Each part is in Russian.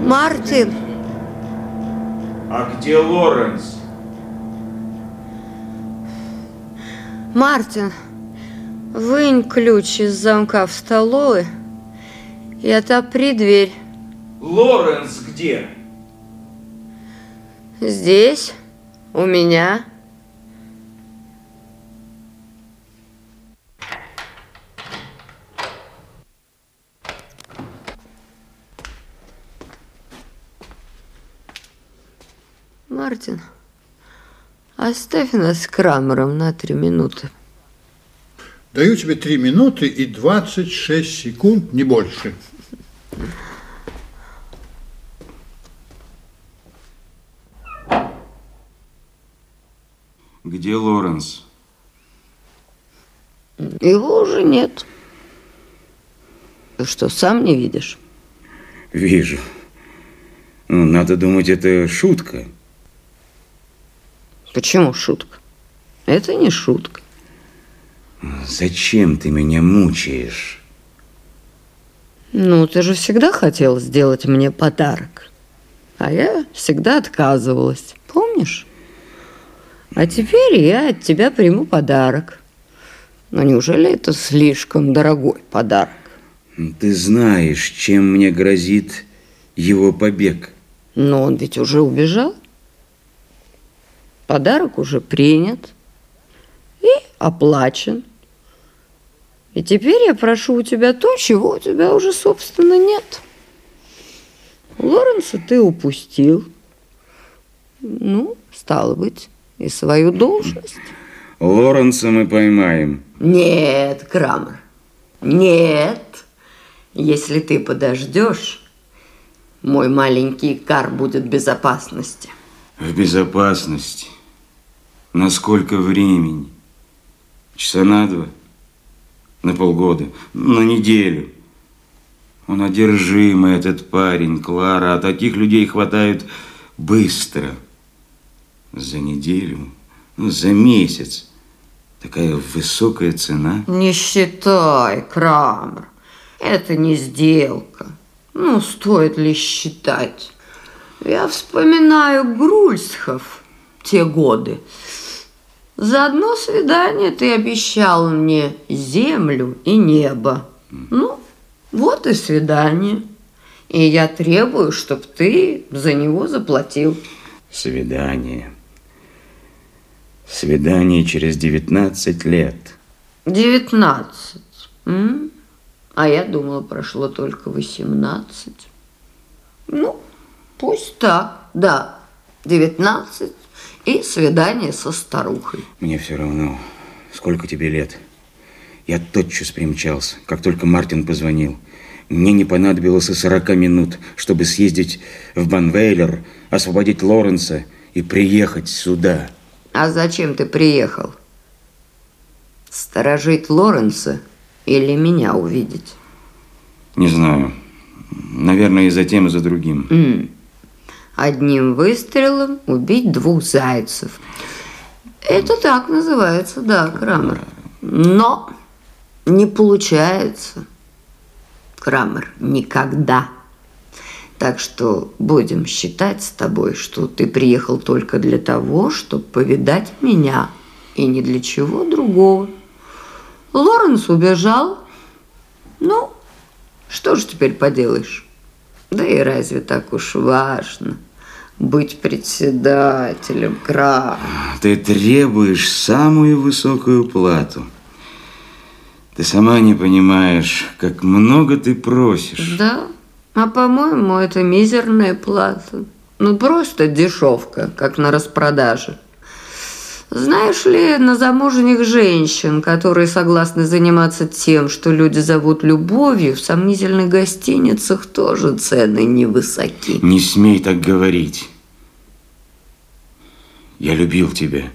Мартин! А где Лоренс? Мартин, вынь ключ из замка в столовой и отопри дверь. Лоренс где? Здесь, у меня. Мартин, оставь нас с Крамером на три минуты. Даю тебе три минуты и 26 секунд, не больше. Где Лоренс? Его уже нет. Ты что, сам не видишь? Вижу. Ну, надо думать, это шутка. Почему шутка? Это не шутка. Зачем ты меня мучаешь? Ну, ты же всегда хотел сделать мне подарок. А я всегда отказывалась. Помнишь? А теперь я от тебя приму подарок. Но неужели это слишком дорогой подарок? Ты знаешь, чем мне грозит его побег. Но он ведь уже убежал. Подарок уже принят и оплачен. И теперь я прошу у тебя то, чего у тебя уже, собственно, нет. Лоренса ты упустил. Ну, стало быть, и свою должность. Лоренса мы поймаем. Нет, Крамер, нет. Если ты подождешь, мой маленький кар будет в безопасности. В безопасности. На сколько времени? Часа на два? На полгода? На неделю? Он одержимый, этот парень, Клара. А таких людей хватает быстро. За неделю, ну, за месяц. Такая высокая цена. Не считай, Крамер. Это не сделка. Ну, стоит ли считать? Я вспоминаю Грульсхов те годы. За одно свидание ты обещал мне землю и небо. Ну, вот и свидание. И я требую, чтобы ты за него заплатил. Свидание. Свидание через 19 лет. 19. М? А я думала, прошло только 18. Ну, пусть так, да. 19 и свидание со старухой. Мне все равно, сколько тебе лет. Я тотчас примчался, как только Мартин позвонил. Мне не понадобилось и 40 минут, чтобы съездить в Банвейлер, освободить Лоренса и приехать сюда. А зачем ты приехал? Сторожить Лоренса или меня увидеть? Не знаю. Наверное, и за тем, и за другим. М. Одним выстрелом убить двух зайцев. Это так называется, да, Крамер. Но не получается. Крамер, никогда. Так что будем считать с тобой, что ты приехал только для того, чтобы повидать меня, и ни для чего другого. Лоренс убежал. Ну, что ж теперь поделаешь? Да и разве так уж важно быть председателем Кра? Ты требуешь самую высокую плату. Ты сама не понимаешь, как много ты просишь. Да, а по-моему, это мизерная плата. Ну, просто дешевка, как на распродаже. Знаешь ли, на замужних женщин, которые согласны заниматься тем, что люди зовут любовью, в сомнительных гостиницах тоже цены невысоки. Не смей так говорить. Я любил тебя.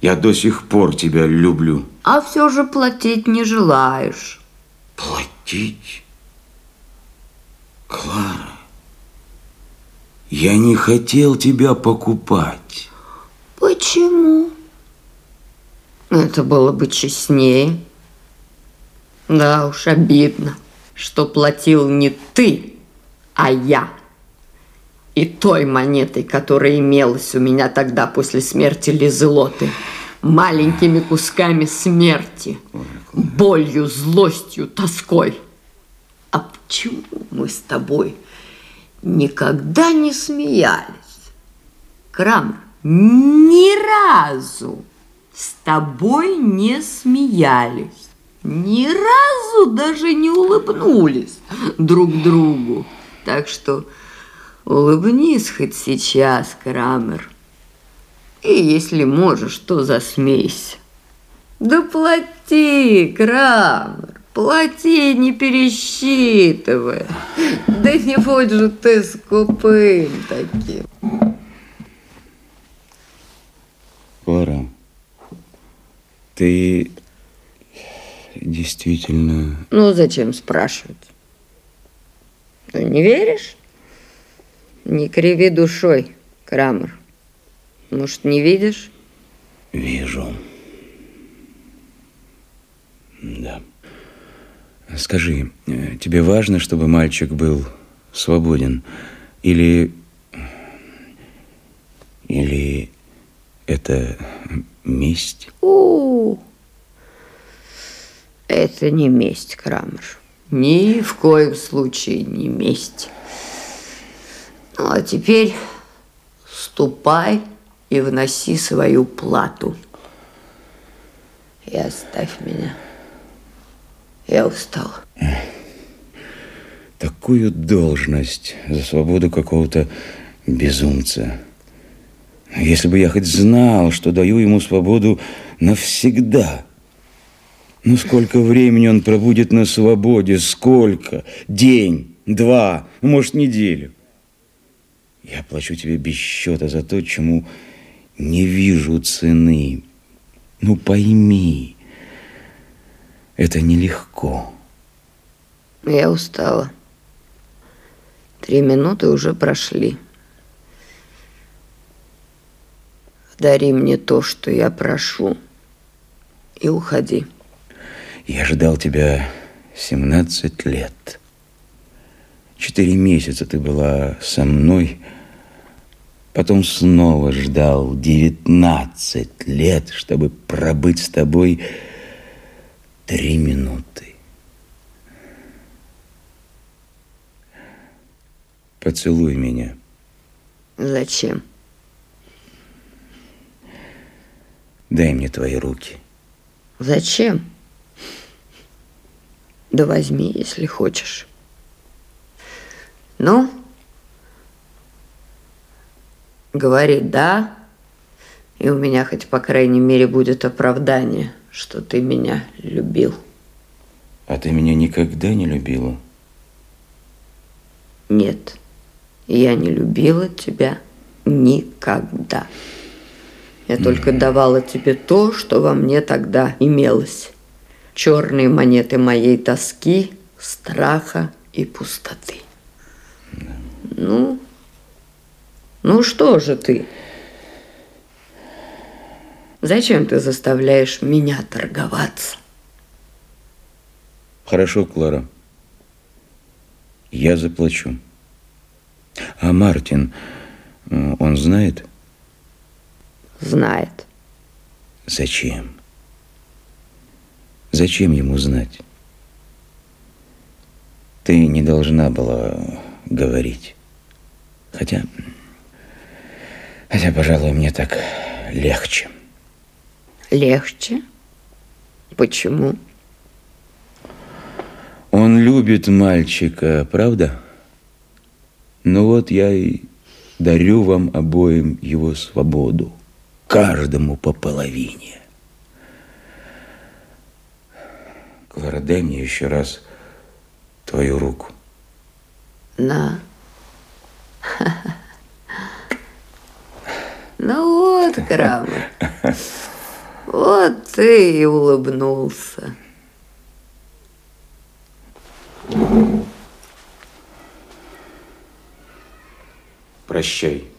Я до сих пор тебя люблю. А все же платить не желаешь. Платить? Клара, я не хотел тебя покупать. Почему? Это было бы честнее. Да уж, обидно, что платил не ты, А я и той монетой, которая имелась у меня тогда после смерти Лизелоты, маленькими кусками смерти, болью, злостью, тоской. А почему мы с тобой никогда не смеялись? Крамер, ни разу с тобой не смеялись. Ни разу даже не улыбнулись друг другу. Так что улыбнись хоть сейчас, Крамер. И если можешь, то засмейся. Да плати, Крамер, плати, не пересчитывай. Да не будь же ты скупым таким. Клара, ты действительно... Ну, зачем спрашивать? Ты не веришь? Не криви душой, Крамер. Может, не видишь? Вижу. Да. Скажи, э, тебе важно, чтобы мальчик был свободен? Или... Или это месть? У, это не месть, Крамер. Ни в коем случае не месть. Ну, а теперь ступай и вноси свою плату. И оставь меня. Я устал. Такую должность за свободу какого-то безумца. Если бы я хоть знал, что даю ему свободу навсегда. Ну, сколько времени он пробудет на свободе? Сколько? День, два, может, неделю. Я плачу тебе без счета за то, чему не вижу цены. Ну, пойми, это нелегко. Я устала. Три минуты уже прошли. Дари мне то, что я прошу, и уходи. Я ждал тебя 17 лет. Четыре месяца ты была со мной, потом снова ждал 19 лет, чтобы пробыть с тобой три минуты. Поцелуй меня. Зачем? Дай мне твои руки. Зачем? Да возьми, если хочешь. Ну, говори «да», и у меня хоть, по крайней мере, будет оправдание, что ты меня любил. А ты меня никогда не любила? Нет, я не любила тебя никогда. Я только давала тебе то, что во мне тогда имелось. Черные монеты моей тоски, страха и пустоты. Ну, ну что же ты? Зачем ты заставляешь меня торговаться? Хорошо, Клара. Я заплачу. А Мартин, э, он знает? Знает. Зачем? Зачем ему знать? Ты не должна была говорить. Хотя, хотя, пожалуй, мне так легче. Легче? Почему? Он любит мальчика, правда? Ну вот я и дарю вам обоим его свободу. Каждому по половине. Клара, дай мне еще раз твою руку. На. Ну вот, Крамер. Вот ты и улыбнулся. Прощай.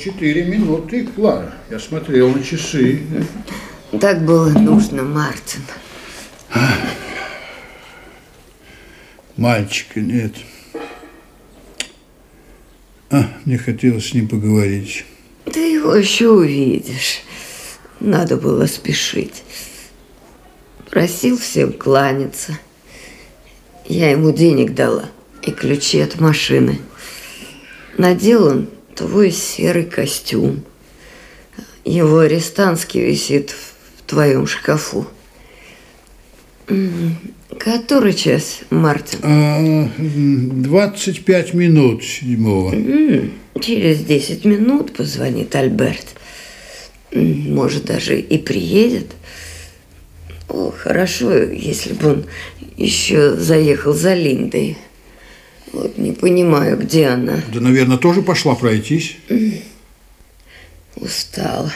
4 минуты, Клара. Я смотрел на часы. Так было нужно, Мартин. Мальчика нет. А, мне хотелось с ним поговорить. Ты его еще увидишь. Надо было спешить. Просил всем кланяться. Я ему денег дала и ключи от машины. Надел он твой серый костюм. Его арестантский висит в твоем шкафу. Который час, Мартин? А, 25 минут седьмого. Через 10 минут позвонит Альберт. Может, даже и приедет. О, хорошо, если бы он еще заехал за Линдой. Вот не понимаю, где она. Да, наверное, тоже пошла пройтись. Устала.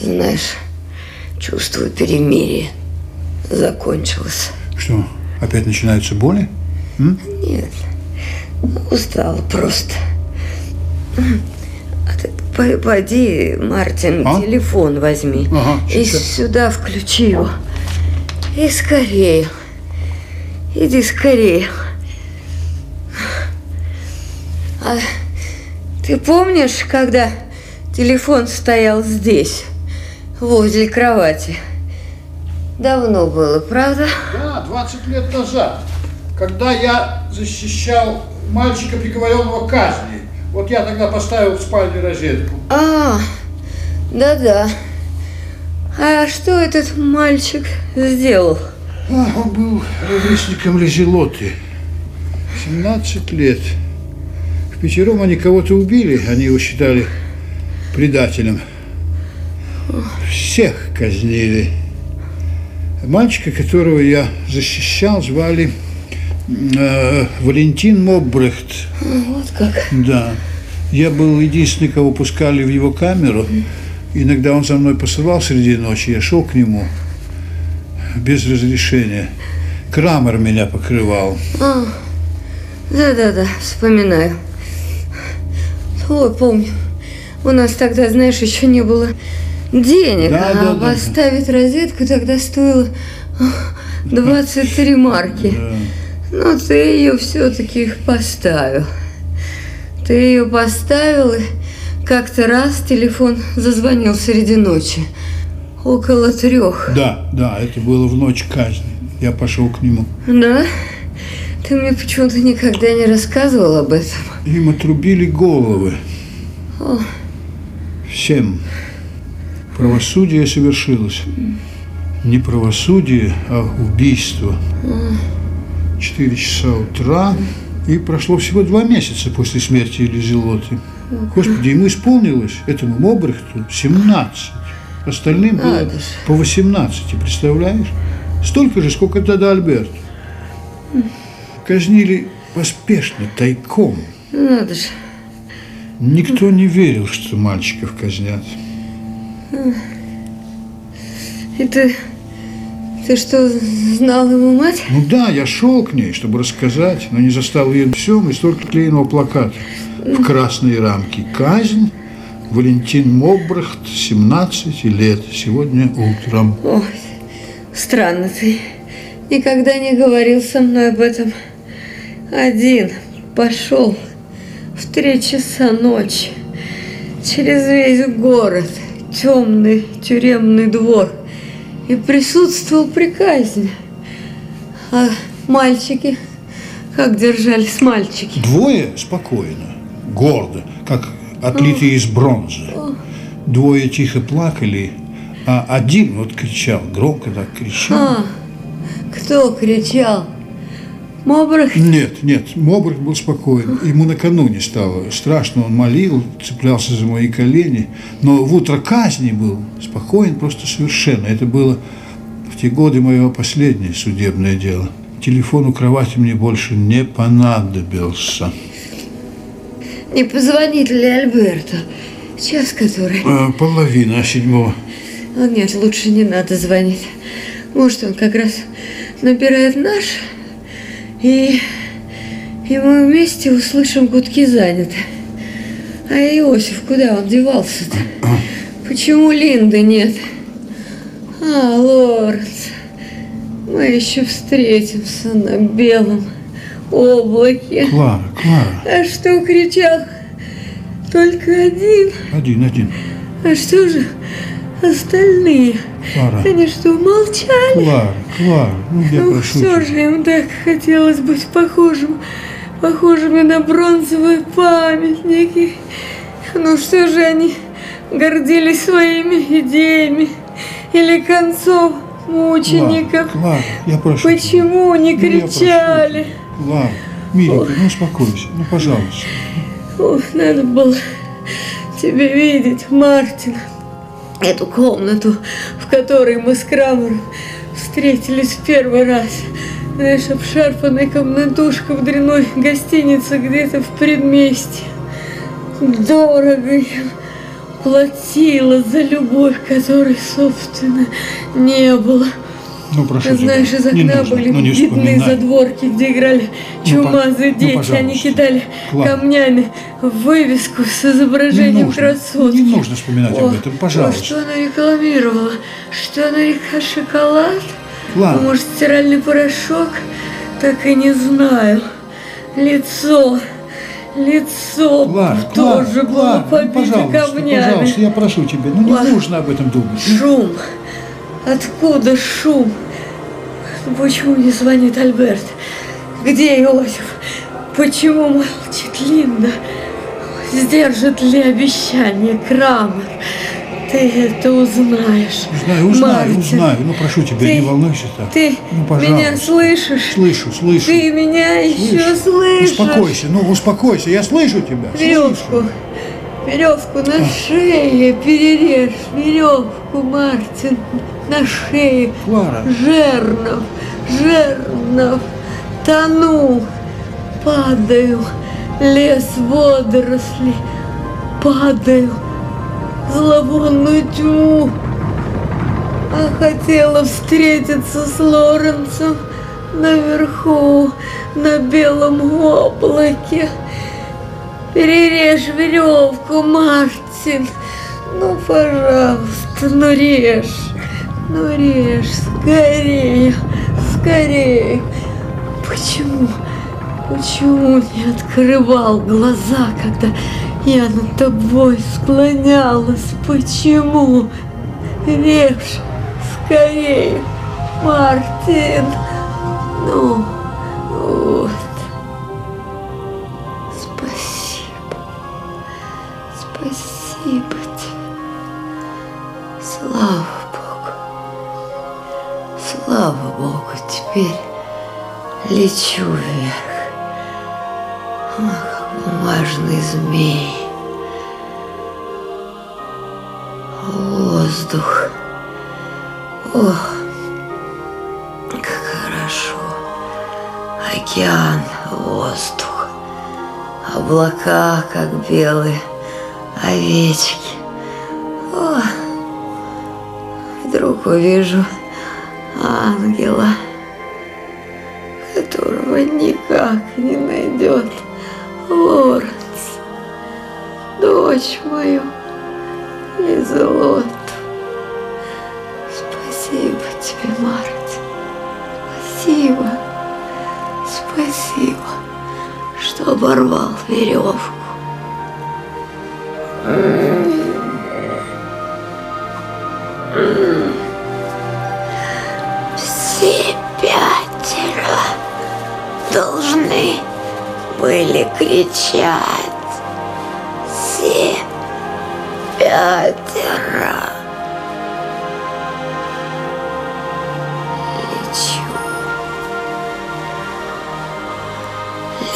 Знаешь, чувствую перемирие. Закончилось. Что, опять начинаются боли? Нет, устала просто. А ты по- поди, Мартин, А? телефон возьми. Ага, и сюда включи его. И скорее. Иди скорее. А ты помнишь, когда телефон стоял здесь, возле кровати? Давно было, правда? Да, 20 лет назад, когда я защищал мальчика, приговоренного к казни. Вот я тогда поставил в спальне розетку. А, да-да. А что этот мальчик сделал? Он был ровесником Лизелоты. 17 лет. В пятером они кого-то убили, они его считали предателем. Всех казнили. Мальчика, которого я защищал, звали э, Валентин Мобрехт. Вот как. Да. Я был единственный, кого пускали в его камеру. Иногда он за мной посылал среди ночи, я шел к нему без разрешения. Крамер меня покрывал. А, да-да-да, вспоминаю. Ой, помню. У нас тогда, знаешь, еще не было денег, Да, а да, да. поставить розетку тогда стоило ах, 23 марки. Но ты ее все-таки поставил. Ты ее поставил, и как-то раз телефон зазвонил среди ночи. Около трех. Да, да, это было в ночь казни. Я пошел к нему. Да? Ты мне почему-то никогда не рассказывал об этом. Им отрубили головы. О. Всем. Правосудие совершилось. Не правосудие, а убийство. Четыре часа утра. И прошло всего два месяца после смерти Элизелоты. Господи, ему исполнилось, этому Мобрехту, 17. Остальным было ж. по 18, представляешь? Столько же, сколько тогда Альберт. Казнили поспешно, тайком. Надо же. Никто не верил, что мальчиков казнят. И ты... Ты что, знал его мать? Ну да, я шел к ней, чтобы рассказать, но не застал ее всем, и столько клееного плаката в красной рамке. Казнь Валентин Мобрахт, 17 лет, сегодня утром. Ой, странно ты. Никогда не говорил со мной об этом. Один пошел в три часа ночи через весь город, темный тюремный двор и присутствовал при казни. А мальчики, как держались мальчики? Двое спокойно, гордо, как отлитые из бронзы. Двое тихо плакали, а один вот кричал, громко так кричал. А, кто кричал? Мобрах? Нет, нет, Мобрах был спокоен. Ему накануне стало страшно, он молил, цеплялся за мои колени. Но в утро казни был спокоен просто совершенно. Это было в те годы мое последнее судебное дело. Телефон у кровати мне больше не понадобился. Не позвонит ли Альберту? Час который? А, половина седьмого. О, нет, лучше не надо звонить. Может, он как раз набирает наш и, и мы вместе услышим гудки заняты. А Иосиф, куда он девался-то? Почему Линды нет? А, Лоренс, мы еще встретимся на белом облаке. Клара, Клара. А что кричал? Только один? Один, один. А что же остальные? Клара. Они что, молчали? Клара, Клара, ну я Ну прошу что же им так хотелось быть похожим, похожими на бронзовые памятники? Ну что же они гордились своими идеями или концов мучеников? Клара, Клара, я прошу. Почему не Ну, я прошу Клара, миленькая, ну успокойся, ну пожалуйста. Ох, надо было тебе видеть, Мартин. Эту комнату, в которой мы с Крамером встретились в первый раз. Знаешь, обшарпанная комнатушка в дряной гостинице где-то в предместье. Дорого я платила за любовь, которой, собственно, не было. Ну прошу Ты знаешь, тебя. из не окна нужно, были ну, не видны задворки, где играли Ну, чумазые по- ну, дети. Они пожалуйста. кидали Клара. камнями вывеску с Не изображением нужно, красотки. не нужно вспоминать об этом, О, пожалуйста. что она рекламировала? Что она река шоколад? Клара. Может, стиральный порошок? Так и не знаю. Лицо. Лицо Клара, Клара, тоже было Клара, ну, побито пожалуйста, камнями. пожалуйста, я прошу тебя, ну не Клара. нужно об этом думать. Ну, Шум. Откуда шум? Почему не звонит Альберт? Где Иосиф? Почему молчит Линда? Сдержит ли обещание Крамер? Ты это узнаешь. Узнаю, узнаю, Мартин. узнаю. Ну прошу тебя, Ты- не волнуйся так. Ты ну, пожалуйста. меня слышишь? Слышу, слышу. Ты меня еще слышишь? Успокойся, ну успокойся, я слышу тебя. Веревку. слышу. Веревку на шее перережь. Веревку, Мартин. На шее. Клара, Жернов, жернов, тону, падаю, лес водорослей, падаю, зловонную тьму. А хотела встретиться с Лоренцем наверху, на белом облаке. Перережь веревку, Мартин. Ну, пожалуйста, ну режь. Ну режь, скорее, скорее. Почему, почему не открывал глаза, когда я над тобой склонялась? Почему? Режь, скорее, Мартин. Ну, вот. Лечу вверх. Бумажный змей. Воздух. Ох, как хорошо. Океан, воздух. Облака, как белые овечки. О, вдруг увижу ангела, которого никак не найдет Лоренц, дочь мою Лизелоту. Спасибо тебе, Мартин. Спасибо. Спасибо, что оборвал веревку. Должны были кричать. Все пятеро. Лечу.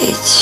Лечу.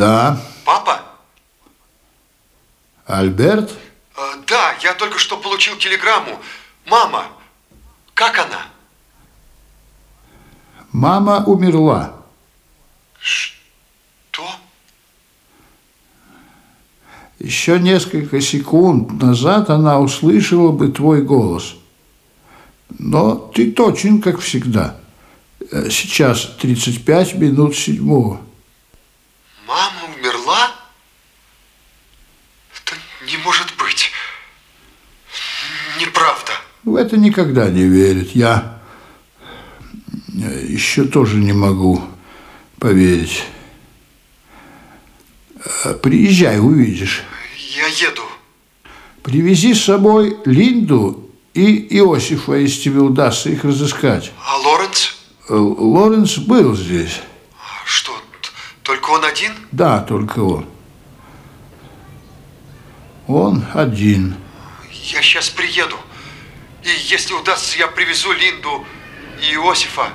Да. Папа? Альберт? Э, да, я только что получил телеграмму. Мама, как она? Мама умерла. Что? Еще несколько секунд назад она услышала бы твой голос. Но ты точен, как всегда. Э, Сейчас 35 минут седьмого. Мама умерла? Это не может быть. Неправда. В это никогда не верят. Я еще тоже не могу поверить. Э, Приезжай, увидишь. Я еду. Привези с собой Линду и Иосифа, если тебе удастся их разыскать. А Лоренс? Э, Лоренс был здесь. А Что, только он один? Да, только он. Он один. Я сейчас приеду. И если удастся, я привезу Линду и Иосифа.